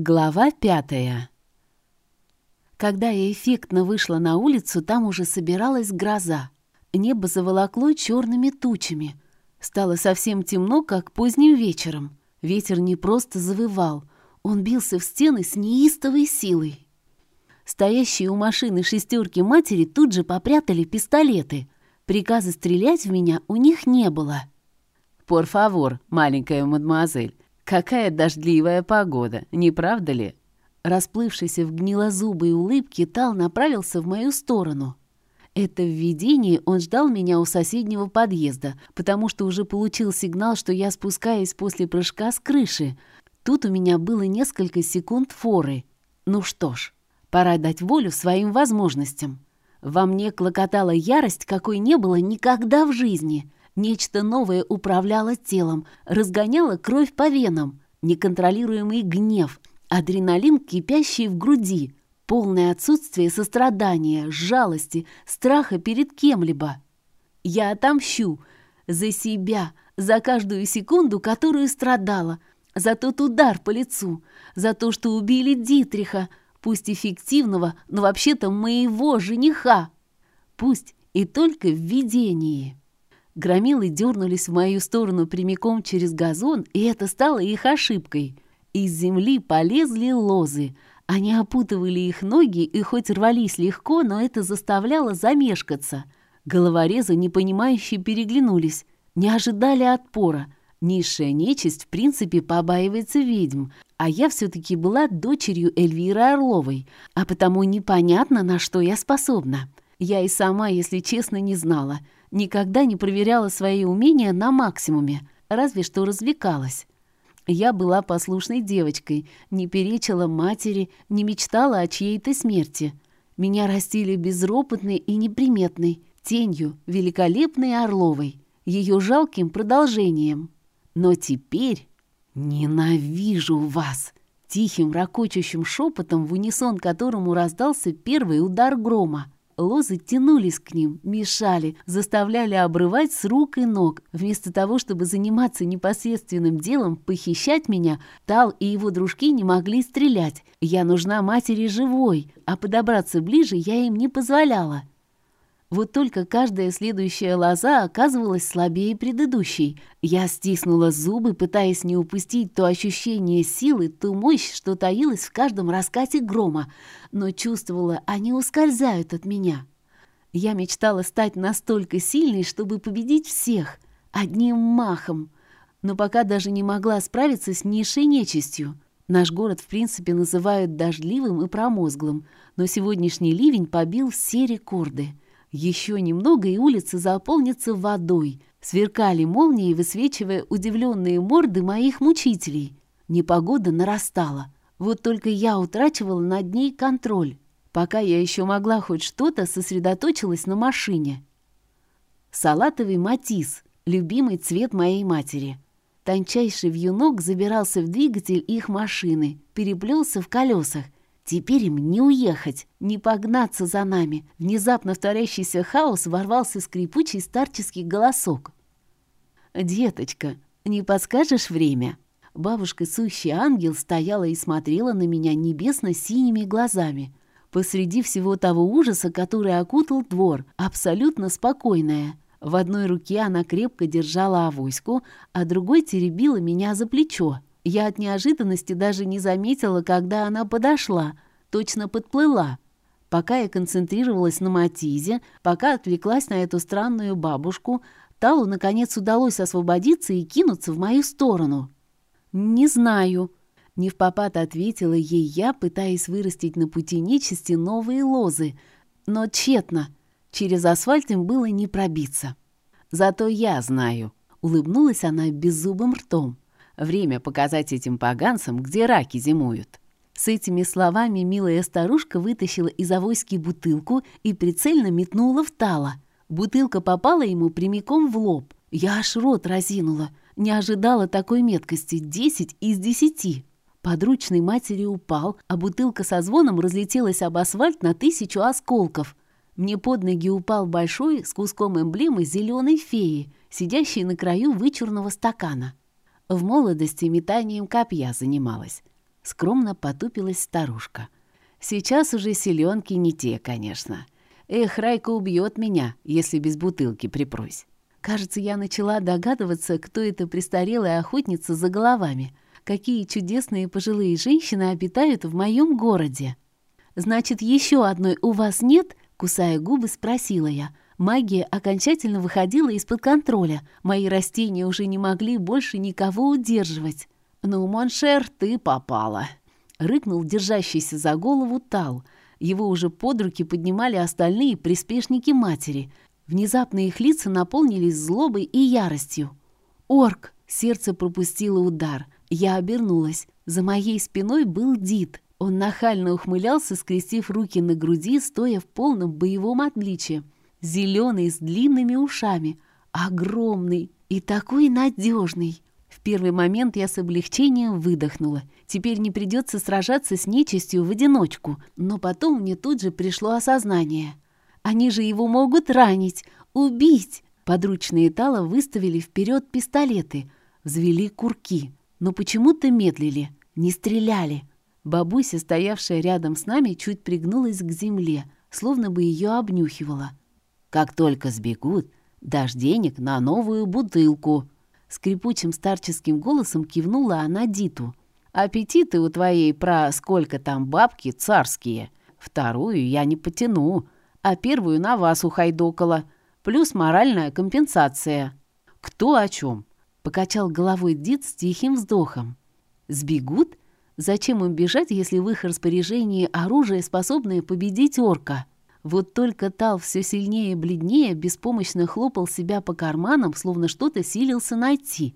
Глава пятая. Когда я эффектно вышла на улицу, там уже собиралась гроза. Небо заволокло черными тучами. Стало совсем темно, как поздним вечером. Ветер не просто завывал, он бился в стены с неистовой силой. Стоящие у машины шестерки матери тут же попрятали пистолеты. Приказа стрелять в меня у них не было. «Пор фавор, маленькая мадемуазель, какая дождливая погода, не правда ли?» Расплывшийся в гнилозубой улыбке, Тал направился в мою сторону. Это в видении он ждал меня у соседнего подъезда, потому что уже получил сигнал, что я спускаюсь после прыжка с крыши. Тут у меня было несколько секунд форы. Ну что ж, пора дать волю своим возможностям. Во мне клокотала ярость, какой не было никогда в жизни. Нечто новое управляло телом, разгоняло кровь по венам. Неконтролируемый гнев, адреналин, кипящий в груди, полное отсутствие сострадания, жалости, страха перед кем-либо. Я отомщу за себя, за каждую секунду, которую страдала, за тот удар по лицу, за то, что убили Дитриха, пусть эффективного, но вообще-то моего жениха. Пусть и только в видении. Громилы дернулись в мою сторону прямиком через газон, и это стало их ошибкой. Из земли полезли лозы. Они опутывали их ноги и хоть рвались легко, но это заставляло замешкаться. Головорезы, непонимающе переглянулись, не ожидали отпора. Низшая нечисть, в принципе, побаивается ведьм, а я все-таки была дочерью Эльвиры Орловой, а потому непонятно, на что я способна. Я и сама, если честно, не знала — никогда не проверяла свои умения на максимуме, разве что развлекалась. Я была послушной девочкой, не перечила матери, не мечтала о чьей-то смерти. Меня растили безропотной и неприметной, тенью великолепной Орловой, ее жалким продолжением. Но теперь ненавижу вас!» Тихим, ракочущим шепотом, в унисон которому раздался первый удар грома. Лозы тянулись к ним, мешали, заставляли обрывать с рук и ног. Вместо того, чтобы заниматься непосредственным делом, похищать меня, Тал и его дружки не могли стрелять. Я нужна матери живой, а подобраться ближе я им не позволяла. Вот только каждая следующая лоза оказывалась слабее предыдущей. Я стиснула зубы, пытаясь не упустить то ощущение силы, ту мощь, что таилась в каждом раскате грома, но чувствовала, они ускользают от меня. Я мечтала стать настолько сильной, чтобы победить всех, одним махом, но пока даже не могла справиться с низшей нечистью. Наш город, в принципе, называют дождливым и промозглым, но сегодняшний ливень побил все рекорды — еще немного, и улицы заполнятся водой. Сверкали молнии, высвечивая удивленные морды моих мучителей. Непогода нарастала. Вот только я утрачивала над ней контроль. Пока я еще могла хоть что-то, сосредоточилась на машине. Салатовый матис — любимый цвет моей матери. Тончайший вьюнок забирался в двигатель их машины, переплелся в колесах, Теперь им не уехать, не погнаться за нами. Внезапно вторящийся хаос ворвался скрипучий старческий голосок. «Деточка, не подскажешь время?» Бабушка Сущий Ангел стояла и смотрела на меня небесно-синими глазами. Посреди всего того ужаса, который окутал двор, абсолютно спокойная. В одной руке она крепко держала авоську, а другой теребила меня за плечо. Я от неожиданности даже не заметила, когда она подошла, точно подплыла. Пока я концентрировалась на Матизе, пока отвлеклась на эту странную бабушку, Талу наконец удалось освободиться и кинуться в мою сторону. «Не знаю», — не в попад ответила ей я, пытаясь вырастить на пути нечисти новые лозы, но тщетно. Через асфальт им было не пробиться. «Зато я знаю», — улыбнулась она беззубым ртом. Время показать этим поганцам, где раки зимуют». С этими словами милая старушка вытащила из авоськи бутылку и прицельно метнула в Тала. Бутылка попала ему прямиком в лоб. Я аж рот разинула. Не ожидала такой меткости. Десять из десяти. Подручный матери упал, а бутылка со звоном разлетелась об асфальт на тысячу осколков. Мне под ноги упал большой с куском эмблемы зеленой феи, сидящей на краю вычурного стакана. В молодости метанием копья занималась. скромно потупилась старушка. Сейчас уже селенки не те, конечно. Эх, Райка убьет меня, если без бутылки припрусь. Кажется, я начала догадываться, кто эта престарелая охотница за головами. Какие чудесные пожилые женщины обитают в моем городе. «Значит, еще одной у вас нет?» — кусая губы, спросила я. Магия окончательно выходила из-под контроля. Мои растения уже не могли больше никого удерживать. «Ну, Моншер, ты попала!» — рыкнул держащийся за голову Тал — его уже под руки поднимали остальные приспешники матери. Внезапно их лица наполнились злобой и яростью. «Орк!» — сердце пропустило удар. Я обернулась. За моей спиной был Дид. Он нахально ухмылялся, скрестив руки на груди, стоя в полном боевом обличии. Зеленый, с длинными ушами. Огромный и такой надежный. В первый момент я с облегчением выдохнула. Теперь не придется сражаться с нечистью в одиночку. Но потом мне тут же пришло осознание. Они же его могут ранить, убить. Подручные Тала выставили вперед пистолеты, взвели курки. Но почему-то медлили, не стреляли. Бабуся, стоявшая рядом с нами, чуть пригнулась к земле, словно бы ее обнюхивала. «Как только сбегут, дашь денег на новую бутылку», Скрипучим старческим голосом кивнула она Диту. «Аппетиты у твоей про сколько там бабки царские. Вторую я не потяну, а первую на вас ухайдокала. Плюс моральная компенсация». «Кто о чем?» — покачал головой Дит с тихим вздохом. «Сбегут? Зачем им бежать, если в их распоряжении оружие, способное победить орка?» Вот только Тал все сильнее и бледнее беспомощно хлопал себя по карманам, словно что-то силился найти.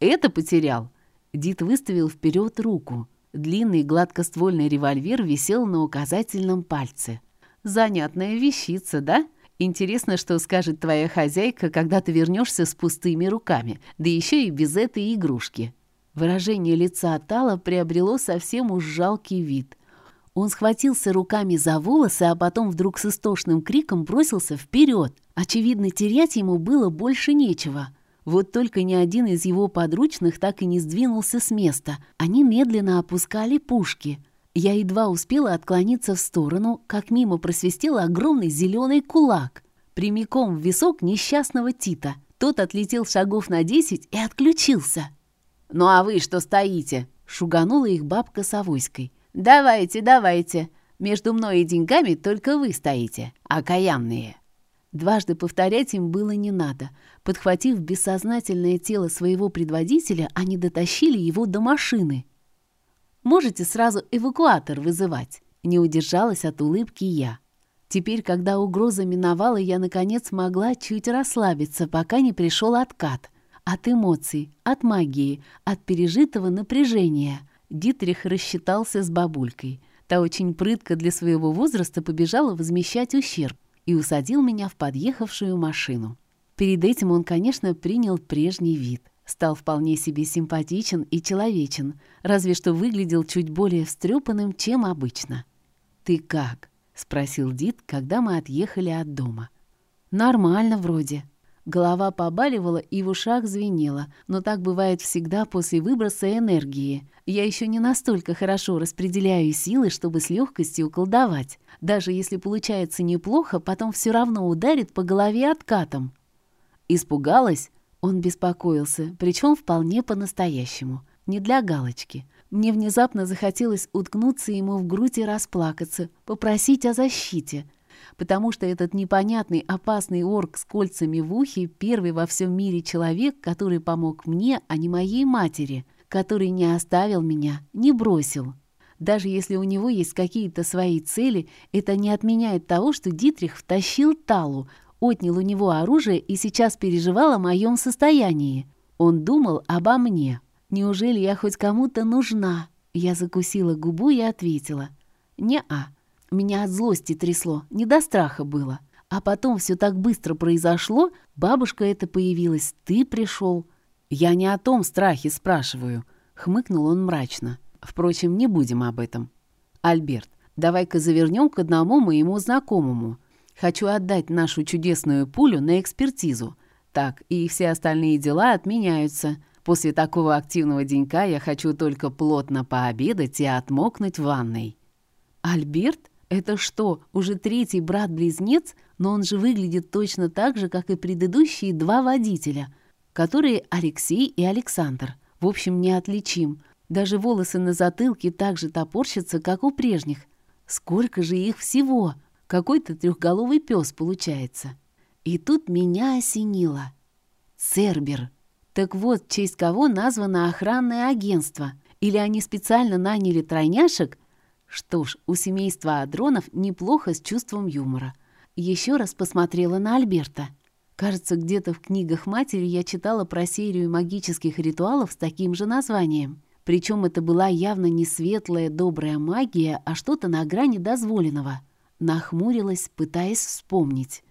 «Это потерял!» Дит выставил вперед руку. Длинный гладкоствольный револьвер висел на указательном пальце. «Занятная вещица, да? Интересно, что скажет твоя хозяйка, когда ты вернешься с пустыми руками, да еще и без этой игрушки». Выражение лица Тала приобрело совсем уж жалкий вид. Он схватился руками за волосы, а потом вдруг с истошным криком бросился вперед. Очевидно, терять ему было больше нечего. Вот только ни один из его подручных так и не сдвинулся с места. Они медленно опускали пушки. Я едва успела отклониться в сторону, как мимо просвистел огромный зеленый кулак. Прямиком в висок несчастного Тита. Тот отлетел шагов на десять и отключился. «Ну а вы что стоите?» — шуганула их бабка с авоськой. «Давайте, давайте. Между мной и деньгами только вы стоите, окаянные». Дважды повторять им было не надо. Подхватив бессознательное тело своего предводителя, они дотащили его до машины. «Можете сразу эвакуатор вызывать», — не удержалась от улыбки я. Теперь, когда угроза миновала, я, наконец, могла чуть расслабиться, пока не пришел откат. От эмоций, от магии, от пережитого напряжения. Дитрих рассчитался с бабулькой. Та очень прытко для своего возраста побежала возмещать ущерб и усадил меня в подъехавшую машину. Перед этим он, конечно, принял прежний вид. Стал вполне себе симпатичен и человечен, разве что выглядел чуть более встрепанным, чем обычно. «Ты как?» — спросил Дид, когда мы отъехали от дома. «Нормально вроде», Голова побаливала и в ушах звенела, но так бывает всегда после выброса энергии. Я еще не настолько хорошо распределяю силы, чтобы с легкостью колдовать. Даже если получается неплохо, потом все равно ударит по голове откатом. Испугалась? Он беспокоился, причем вполне по-настоящему. Не для галочки. Мне внезапно захотелось уткнуться ему в грудь и расплакаться, попросить о защите — потому что этот непонятный опасный орк с кольцами в ухе первый во всем мире человек, который помог мне, а не моей матери, который не оставил меня, не бросил. Даже если у него есть какие-то свои цели, это не отменяет того, что Дитрих втащил Талу, отнял у него оружие и сейчас переживал о моем состоянии. Он думал обо мне. Неужели я хоть кому-то нужна? Я закусила губу и ответила. «Не-а». Меня от злости трясло, не до страха было. А потом все так быстро произошло, бабушка это появилась, ты пришел. Я не о том страхе спрашиваю, хмыкнул он мрачно. Впрочем, не будем об этом. Альберт, давай-ка завернем к одному моему знакомому. Хочу отдать нашу чудесную пулю на экспертизу. Так, и все остальные дела отменяются. После такого активного денька я хочу только плотно пообедать и отмокнуть в ванной». «Альберт? Это что, уже третий брат-близнец? Но он же выглядит точно так же, как и предыдущие два водителя, которые Алексей и Александр. В общем, неотличим. Даже волосы на затылке так же топорщатся, как у прежних. Сколько же их всего? Какой-то трехголовый пес получается. И тут меня осенило. Цербер. Так вот, в честь кого названо охранное агентство. Или они специально наняли тройняшек? Что ж, у семейства Адронов неплохо с чувством юмора. Еще раз посмотрела на Альберта. Кажется, где-то в книгах матери я читала про серию магических ритуалов с таким же названием. Причем это была явно не светлая добрая магия, а что-то на грани дозволенного. Нахмурилась, пытаясь вспомнить.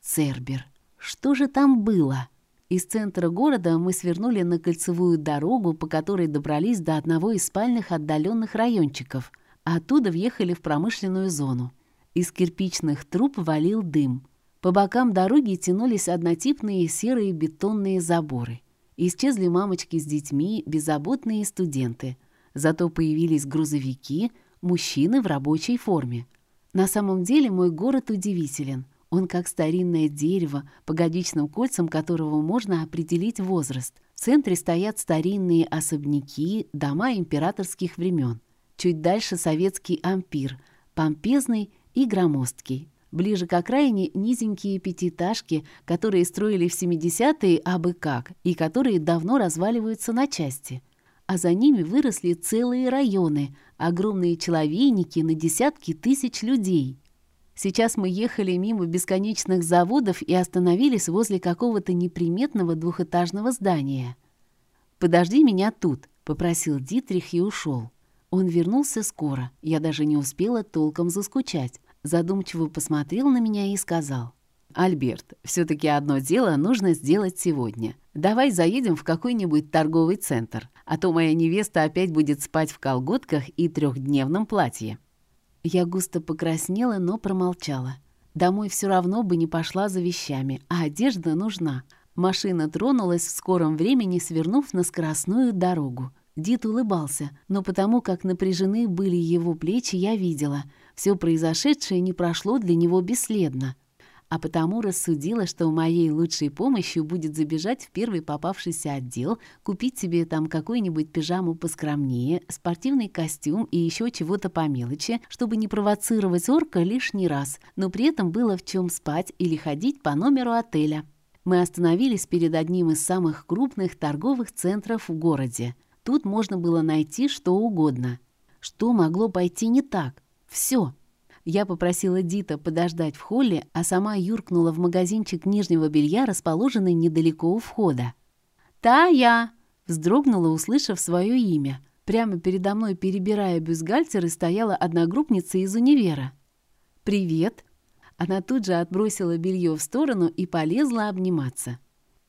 Цербер. Что же там было? Из центра города мы свернули на кольцевую дорогу, по которой добрались до одного из спальных отдаленных райончиков, оттуда въехали в промышленную зону. Из кирпичных труб валил дым. По бокам дороги тянулись однотипные серые бетонные заборы. Исчезли мамочки с детьми, беззаботные студенты. Зато появились грузовики, мужчины в рабочей форме. На самом деле мой город удивителен. Он как старинное дерево, по годичным кольцам которого можно определить возраст. В центре стоят старинные особняки, дома императорских времен. Чуть дальше советский ампир, помпезный и громоздкий. Ближе к окраине низенькие пятиэтажки, которые строили в 70-е абы как, и которые давно разваливаются на части. А за ними выросли целые районы, огромные человейники на десятки тысяч людей – Сейчас мы ехали мимо бесконечных заводов и остановились возле какого-то неприметного двухэтажного здания. «Подожди меня тут», — попросил Дитрих и ушел. Он вернулся скоро, я даже не успела толком заскучать. Задумчиво посмотрел на меня и сказал. «Альберт, все таки одно дело нужно сделать сегодня. Давай заедем в какой-нибудь торговый центр, а то моя невеста опять будет спать в колготках и трехдневном платье». Я густо покраснела, но промолчала. Домой все равно бы не пошла за вещами, а одежда нужна. Машина тронулась в скором времени, свернув на скоростную дорогу. Дит улыбался, но потому как напряжены были его плечи, я видела. Все произошедшее не прошло для него бесследно а потому рассудила, что моей лучшей помощью будет забежать в первый попавшийся отдел, купить себе там какую-нибудь пижаму поскромнее, спортивный костюм и еще чего-то по мелочи, чтобы не провоцировать орка лишний раз, но при этом было в чем спать или ходить по номеру отеля. Мы остановились перед одним из самых крупных торговых центров в городе. Тут можно было найти что угодно. Что могло пойти не так? Все. Я попросила Дита подождать в холле, а сама юркнула в магазинчик нижнего белья, расположенный недалеко у входа. «Тая!» — вздрогнула, услышав свое имя. Прямо передо мной, перебирая бюстгальтеры, стояла одногруппница из универа. «Привет!» Она тут же отбросила белье в сторону и полезла обниматься.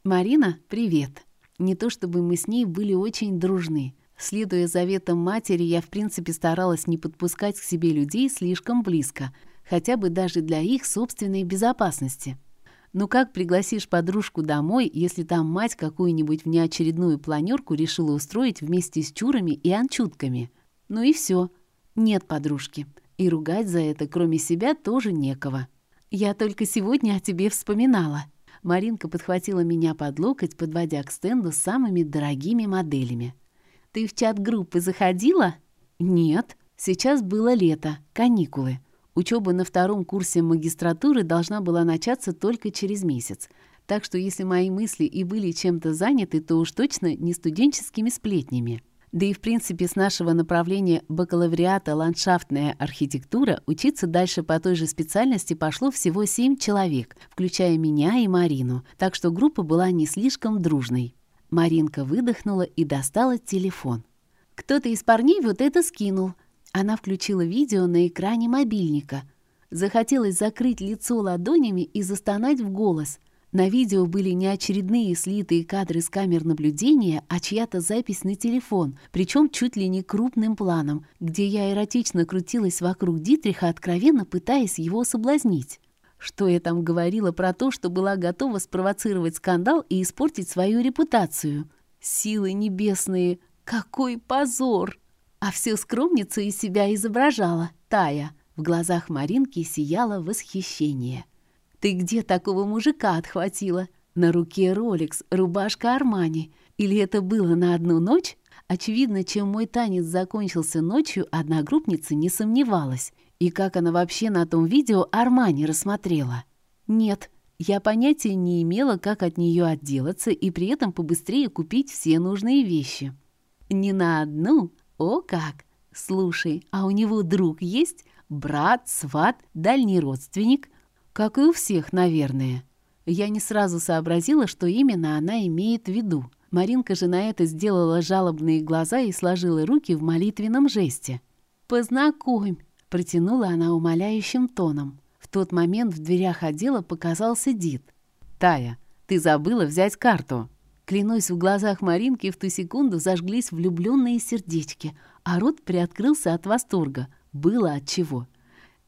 «Марина, привет!» Не то чтобы мы с ней были очень дружны. Следуя заветам матери, я в принципе старалась не подпускать к себе людей слишком близко, хотя бы даже для их собственной безопасности. Ну как пригласишь подружку домой, если там мать какую-нибудь внеочередную планерку решила устроить вместе с чурами и анчутками? Ну и все. Нет подружки. И ругать за это, кроме себя, тоже некого. Я только сегодня о тебе вспоминала. Маринка подхватила меня под локоть, подводя к стенду с самыми дорогими моделями. Ты в чат группы заходила? Нет. Сейчас было лето, каникулы. Учеба на втором курсе магистратуры должна была начаться только через месяц. Так что если мои мысли и были чем-то заняты, то уж точно не студенческими сплетнями. Да и в принципе с нашего направления бакалавриата «Ландшафтная архитектура» учиться дальше по той же специальности пошло всего семь человек, включая меня и Марину, так что группа была не слишком дружной. Маринка выдохнула и достала телефон. «Кто-то из парней вот это скинул». Она включила видео на экране мобильника. Захотелось закрыть лицо ладонями и застонать в голос. На видео были не очередные слитые кадры с камер наблюдения, а чья-то запись на телефон, причем чуть ли не крупным планом, где я эротично крутилась вокруг Дитриха, откровенно пытаясь его соблазнить. Что я там говорила про то, что была готова спровоцировать скандал и испортить свою репутацию? Силы небесные, какой позор! А всю скромницу из себя изображала Тая. В глазах Маринки сияло восхищение. «Ты где такого мужика отхватила? На руке Ролекс, рубашка Армани. Или это было на одну ночь?» Очевидно, чем мой танец закончился ночью, одногруппница не сомневалась. И как она вообще на том видео Армани рассмотрела. Нет, я понятия не имела, как от нее отделаться и при этом побыстрее купить все нужные вещи. Не на одну? О как! Слушай, а у него друг есть? Брат, сват, дальний родственник? Как и у всех, наверное. Я не сразу сообразила, что именно она имеет в виду. Маринка же на это сделала жалобные глаза и сложила руки в молитвенном жесте. «Познакомь!» — протянула она умоляющим тоном тот момент в дверях отдела показался Дид. «Тая, ты забыла взять карту!» Клянусь, в глазах Маринки в ту секунду зажглись влюбленные сердечки, а рот приоткрылся от восторга. Было от чего.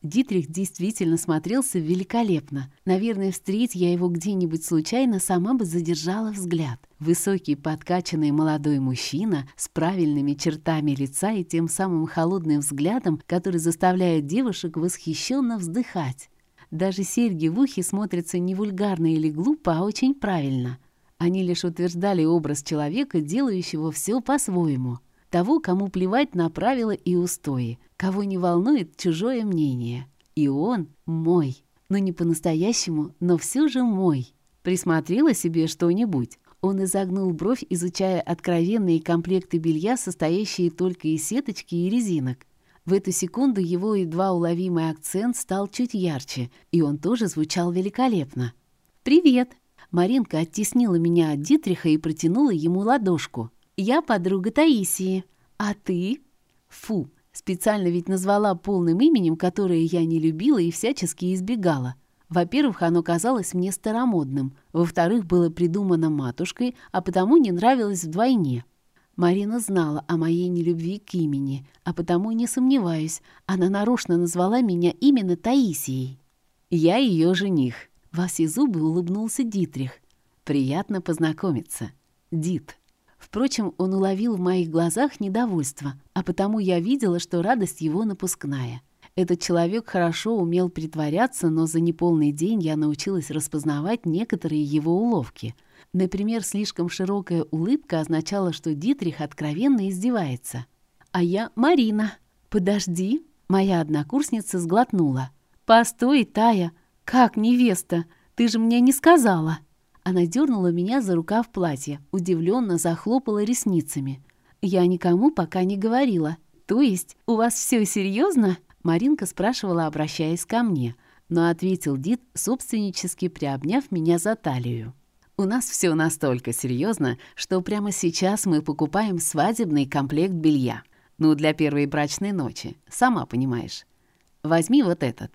Дитрих действительно смотрелся великолепно. Наверное, встреть я его где-нибудь случайно, сама бы задержала взгляд. Высокий, подкачанный молодой мужчина с правильными чертами лица и тем самым холодным взглядом, который заставляет девушек восхищенно вздыхать. Даже серьги в ухе смотрятся не вульгарно или глупо, а очень правильно. Они лишь утверждали образ человека, делающего все по-своему. Того, кому плевать на правила и устои, кого не волнует чужое мнение. И он мой. Но не по-настоящему, но все же мой. Присмотрела себе что-нибудь. Он изогнул бровь, изучая откровенные комплекты белья, состоящие только из сеточки и резинок. В эту секунду его едва уловимый акцент стал чуть ярче, и он тоже звучал великолепно. «Привет!» Маринка оттеснила меня от Дитриха и протянула ему ладошку. «Я подруга Таисии. А ты?» «Фу!» Специально ведь назвала полным именем, которое я не любила и всячески избегала. Во-первых, оно казалось мне старомодным. Во-вторых, было придумано матушкой, а потому не нравилось вдвойне. Марина знала о моей нелюбви к имени, а потому не сомневаюсь, она нарочно назвала меня именно Таисией. Я ее жених. Во все зубы улыбнулся Дитрих. Приятно познакомиться. Дит. Впрочем, он уловил в моих глазах недовольство, а потому я видела, что радость его напускная. Этот человек хорошо умел притворяться, но за неполный день я научилась распознавать некоторые его уловки — Например, слишком широкая улыбка означала, что Дитрих откровенно издевается. «А я Марина. Подожди!» Моя однокурсница сглотнула. «Постой, Тая! Как невеста? Ты же мне не сказала!» Она дернула меня за рукав платья, удивленно захлопала ресницами. «Я никому пока не говорила. То есть, у вас все серьезно?» Маринка спрашивала, обращаясь ко мне, но ответил Дид, собственнически приобняв меня за талию. У нас все настолько серьезно, что прямо сейчас мы покупаем свадебный комплект белья. Ну, для первой брачной ночи, сама понимаешь. Возьми вот этот».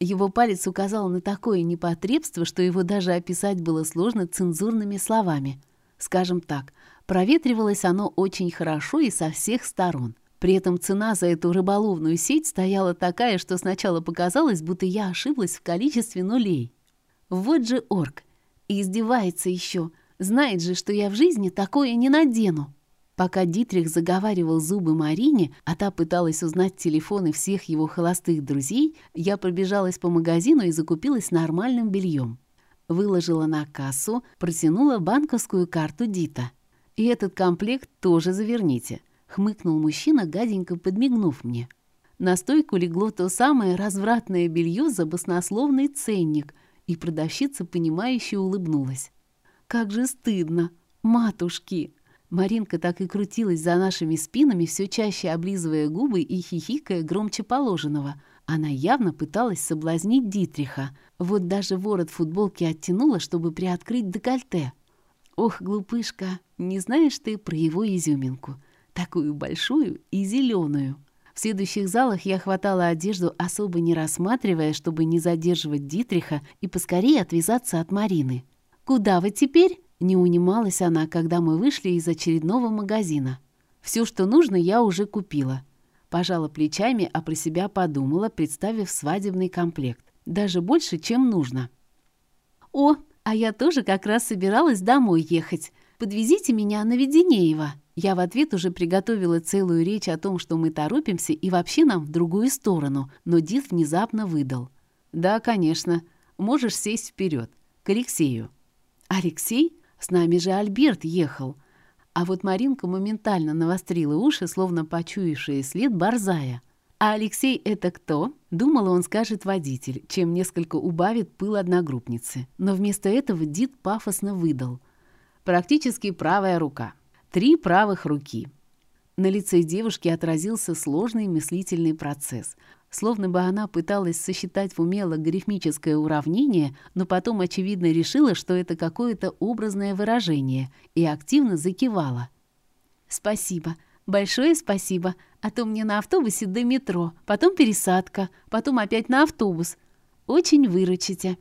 Его палец указал на такое непотребство, что его даже описать было сложно цензурными словами. Скажем так, проветривалось оно очень хорошо и со всех сторон. При этом цена за эту рыболовную сеть стояла такая, что сначала показалось, будто я ошиблась в количестве нулей. Вот же орк. И издевается еще. Знает же, что я в жизни такое не надену. Пока Дитрих заговаривал зубы Марине, а та пыталась узнать телефоны всех его холостых друзей, я пробежалась по магазину и закупилась нормальным бельем. Выложила на кассу, протянула банковскую карту Дита. «И этот комплект тоже заверните», — хмыкнул мужчина, гаденько подмигнув мне. На стойку легло то самое развратное белье за баснословный ценник — и продавщица, понимающе улыбнулась. «Как же стыдно! Матушки!» Маринка так и крутилась за нашими спинами, все чаще облизывая губы и хихикая громче положенного. Она явно пыталась соблазнить Дитриха. Вот даже ворот футболки оттянула, чтобы приоткрыть декольте. «Ох, глупышка, не знаешь ты про его изюминку? Такую большую и зеленую!» В следующих залах я хватала одежду, особо не рассматривая, чтобы не задерживать Дитриха и поскорее отвязаться от Марины. «Куда вы теперь?» — не унималась она, когда мы вышли из очередного магазина. «Все, что нужно, я уже купила». Пожала плечами, а про себя подумала, представив свадебный комплект. Даже больше, чем нужно. «О, а я тоже как раз собиралась домой ехать», подвезите меня на Веденеева». Я в ответ уже приготовила целую речь о том, что мы торопимся и вообще нам в другую сторону, но Дид внезапно выдал. «Да, конечно. Можешь сесть вперед. К Алексею». «Алексей? С нами же Альберт ехал». А вот Маринка моментально навострила уши, словно почуявшая след борзая. «А Алексей это кто?» Думала, он скажет водитель, чем несколько убавит пыл одногруппницы. Но вместо этого Дид пафосно выдал. «Практически правая рука. Три правых руки». На лице девушки отразился сложный мыслительный процесс. Словно бы она пыталась сосчитать в уме логарифмическое уравнение, но потом, очевидно, решила, что это какое-то образное выражение, и активно закивала. «Спасибо. Большое спасибо. А то мне на автобусе до метро, потом пересадка, потом опять на автобус. Очень выручите».